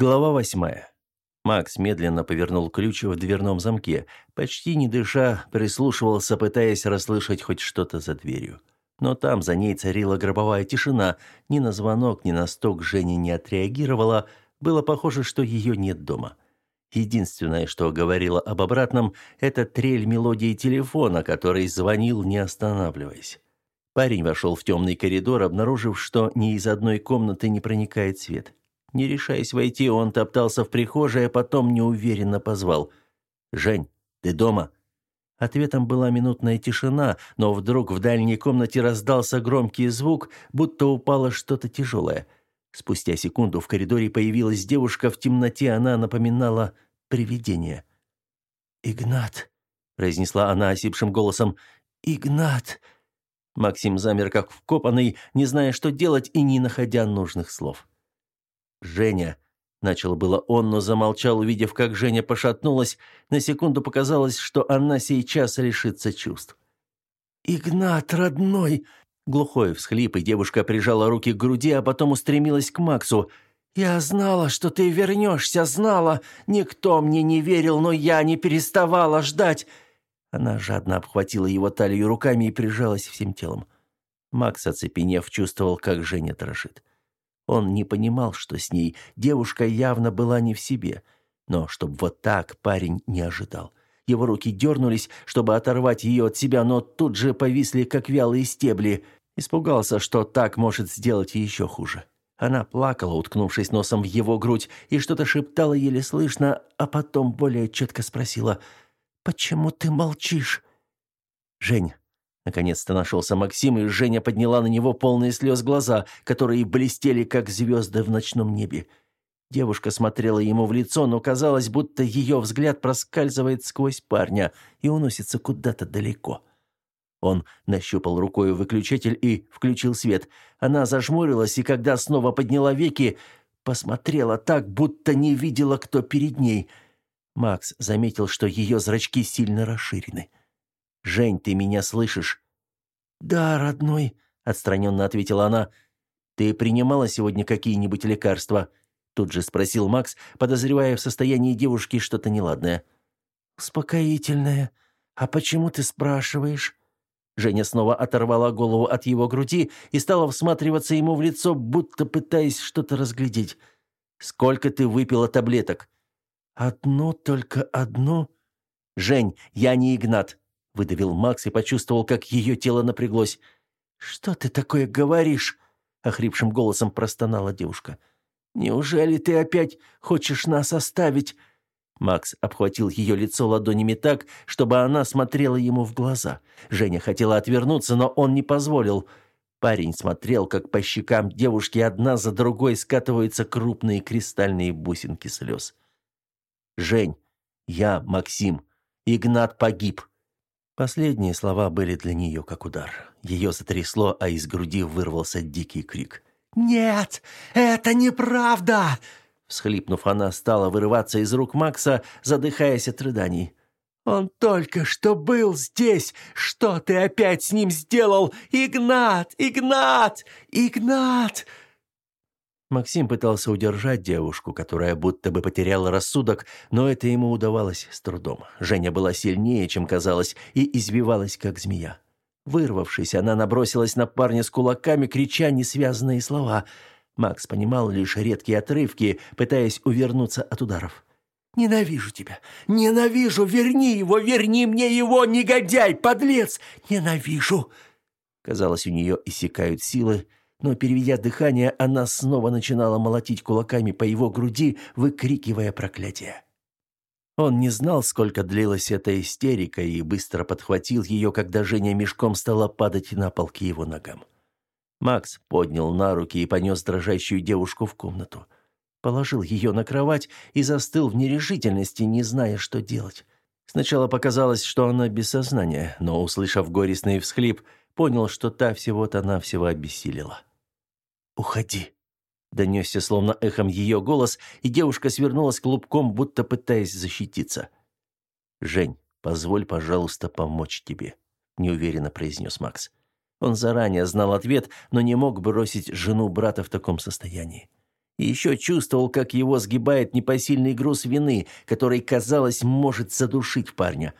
Глава восьмая. Макс медленно повернул ключ в дверном замке, почти не дыша, прислушивался, пытаясь расслышать хоть что-то за дверью. Но там за ней царила гробовая тишина, ни на звонок, ни на стук Женя не отреагировала, было похоже, что ее нет дома. Единственное, что говорило об обратном, это трель мелодии телефона, который звонил, не останавливаясь. Парень вошел в темный коридор, обнаружив, что ни из одной комнаты не проникает свет. Не решаясь войти, он топтался в прихожей, а потом неуверенно позвал. «Жень, ты дома?» Ответом была минутная тишина, но вдруг в дальней комнате раздался громкий звук, будто упало что-то тяжелое. Спустя секунду в коридоре появилась девушка, в темноте она напоминала привидение. «Игнат», — произнесла она осипшим голосом, — «Игнат». Максим замер как вкопанный, не зная, что делать и не находя нужных слов. «Женя!» – начал было он, но замолчал, увидев, как Женя пошатнулась. На секунду показалось, что она сейчас лишится чувств. «Игнат, родной!» Глухой всхлип, и девушка прижала руки к груди, а потом устремилась к Максу. «Я знала, что ты вернешься, знала! Никто мне не верил, но я не переставала ждать!» Она жадно обхватила его талию руками и прижалась всем телом. Макс, оцепенев, чувствовал, как Женя дрожит. Он не понимал, что с ней. Девушка явно была не в себе. Но чтобы вот так парень не ожидал. Его руки дернулись, чтобы оторвать ее от себя, но тут же повисли, как вялые стебли. Испугался, что так может сделать еще хуже. Она плакала, уткнувшись носом в его грудь, и что-то шептала еле слышно, а потом более четко спросила «Почему ты молчишь?» «Жень, Наконец-то нашелся Максим, и Женя подняла на него полные слез глаза, которые блестели, как звезды в ночном небе. Девушка смотрела ему в лицо, но казалось, будто ее взгляд проскальзывает сквозь парня и уносится куда-то далеко. Он нащупал рукой выключатель и включил свет. Она зажмурилась, и когда снова подняла веки, посмотрела так, будто не видела, кто перед ней. Макс заметил, что ее зрачки сильно расширены. Жень, ты меня слышишь?» «Да, родной», — отстраненно ответила она. «Ты принимала сегодня какие-нибудь лекарства?» Тут же спросил Макс, подозревая в состоянии девушки что-то неладное. «Успокоительное. А почему ты спрашиваешь?» Женя снова оторвала голову от его груди и стала всматриваться ему в лицо, будто пытаясь что-то разглядеть. «Сколько ты выпила таблеток?» «Одну, только одну?» «Жень, я не Игнат выдавил Макс и почувствовал, как ее тело напряглось. «Что ты такое говоришь?» — охрипшим голосом простонала девушка. «Неужели ты опять хочешь нас оставить?» Макс обхватил ее лицо ладонями так, чтобы она смотрела ему в глаза. Женя хотела отвернуться, но он не позволил. Парень смотрел, как по щекам девушки одна за другой скатываются крупные кристальные бусинки слез. «Жень, я Максим. Игнат погиб. Последние слова были для нее как удар. Ее затрясло, а из груди вырвался дикий крик. «Нет, это неправда!» Всхлипнув, она стала вырываться из рук Макса, задыхаясь от рыданий. «Он только что был здесь! Что ты опять с ним сделал? Игнат! Игнат! Игнат!» Максим пытался удержать девушку, которая будто бы потеряла рассудок, но это ему удавалось с трудом. Женя была сильнее, чем казалось, и извивалась, как змея. Вырвавшись, она набросилась на парня с кулаками, крича несвязанные слова. Макс понимал лишь редкие отрывки, пытаясь увернуться от ударов. «Ненавижу тебя! Ненавижу! Верни его! Верни мне его, негодяй, подлец! Ненавижу!» Казалось, у нее иссякают силы, но, переведя дыхание, она снова начинала молотить кулаками по его груди, выкрикивая проклятие. Он не знал, сколько длилась эта истерика, и быстро подхватил ее, когда Женя мешком стала падать на пол к его ногам. Макс поднял на руки и понес дрожащую девушку в комнату. Положил ее на кровать и застыл в нерешительности, не зная, что делать. Сначала показалось, что она без сознания, но, услышав горестный всхлип, понял, что та всего-то навсего обессилила. «Уходи!» Донесся словно эхом ее голос, и девушка свернулась клубком, будто пытаясь защититься. «Жень, позволь, пожалуйста, помочь тебе», — неуверенно произнес Макс. Он заранее знал ответ, но не мог бросить жену брата в таком состоянии. И еще чувствовал, как его сгибает непосильный груз вины, который, казалось, может задушить парня.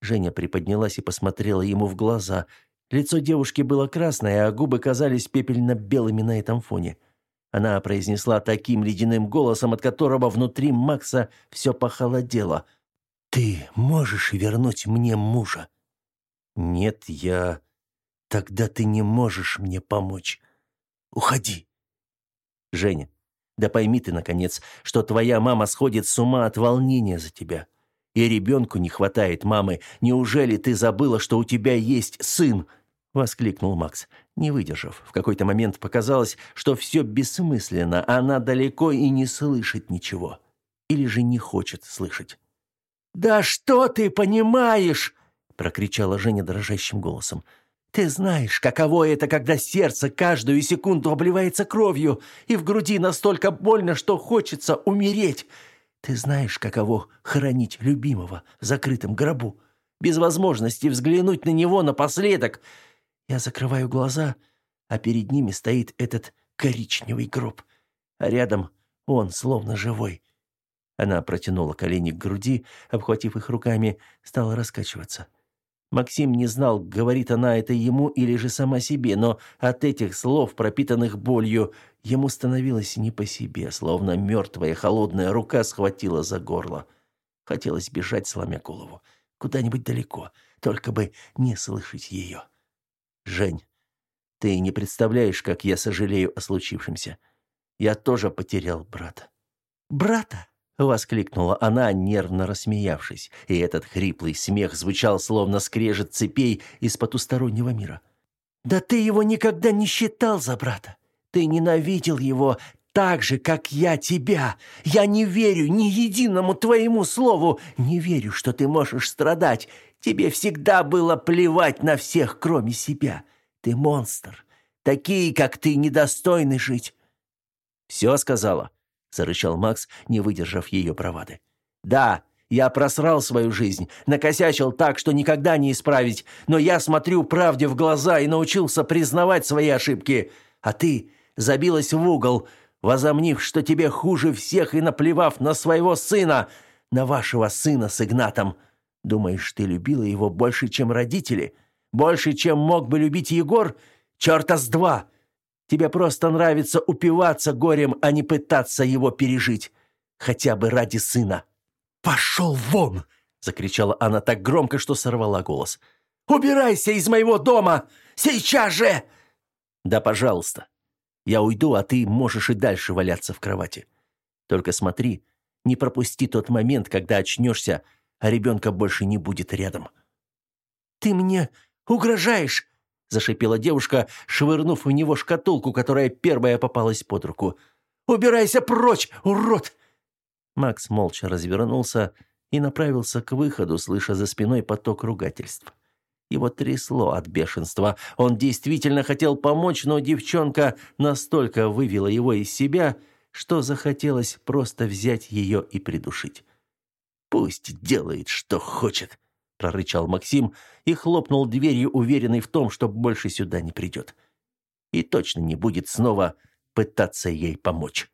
Женя приподнялась и посмотрела ему в глаза. Лицо девушки было красное, а губы казались пепельно-белыми на этом фоне. Она произнесла таким ледяным голосом, от которого внутри Макса все похолодело. «Ты можешь вернуть мне мужа?» «Нет, я...» «Тогда ты не можешь мне помочь. Уходи!» «Женя, да пойми ты, наконец, что твоя мама сходит с ума от волнения за тебя. И ребенку не хватает мамы. Неужели ты забыла, что у тебя есть сын?» — воскликнул Макс, не выдержав. В какой-то момент показалось, что все бессмысленно, она далеко и не слышит ничего. Или же не хочет слышать. «Да что ты понимаешь?» — прокричала Женя дрожащим голосом. Ты знаешь, каково это, когда сердце каждую секунду обливается кровью, и в груди настолько больно, что хочется умереть. Ты знаешь, каково хоронить любимого в закрытом гробу, без возможности взглянуть на него напоследок. Я закрываю глаза, а перед ними стоит этот коричневый гроб, а рядом он словно живой. Она протянула колени к груди, обхватив их руками, стала раскачиваться. — Максим не знал, говорит она это ему или же сама себе, но от этих слов, пропитанных болью, ему становилось не по себе, словно мертвая холодная рука схватила за горло. Хотелось бежать, сломя голову, куда-нибудь далеко, только бы не слышать ее. «Жень, ты не представляешь, как я сожалею о случившемся. Я тоже потерял брата». «Брата?» Воскликнула она, нервно рассмеявшись, и этот хриплый смех звучал словно скрежет цепей из потустороннего мира. «Да ты его никогда не считал за брата. Ты ненавидел его так же, как я тебя. Я не верю ни единому твоему слову, не верю, что ты можешь страдать. Тебе всегда было плевать на всех, кроме себя. Ты монстр. Такие, как ты, недостойны жить». «Все сказала?» — зарычал Макс, не выдержав ее бравады. «Да, я просрал свою жизнь, накосячил так, что никогда не исправить, но я смотрю правде в глаза и научился признавать свои ошибки. А ты забилась в угол, возомнив, что тебе хуже всех и наплевав на своего сына, на вашего сына с Игнатом. Думаешь, ты любила его больше, чем родители? Больше, чем мог бы любить Егор? Черта с два!» Тебе просто нравится упиваться горем, а не пытаться его пережить. Хотя бы ради сына». «Пошел вон!» — закричала она так громко, что сорвала голос. «Убирайся из моего дома! Сейчас же!» «Да, пожалуйста. Я уйду, а ты можешь и дальше валяться в кровати. Только смотри, не пропусти тот момент, когда очнешься, а ребенка больше не будет рядом». «Ты мне угрожаешь!» зашипела девушка, швырнув в него шкатулку, которая первая попалась под руку. «Убирайся прочь, урод!» Макс молча развернулся и направился к выходу, слыша за спиной поток ругательств. Его трясло от бешенства. Он действительно хотел помочь, но девчонка настолько вывела его из себя, что захотелось просто взять ее и придушить. «Пусть делает, что хочет», прорычал Максим и хлопнул дверью, уверенный в том, что больше сюда не придет. И точно не будет снова пытаться ей помочь.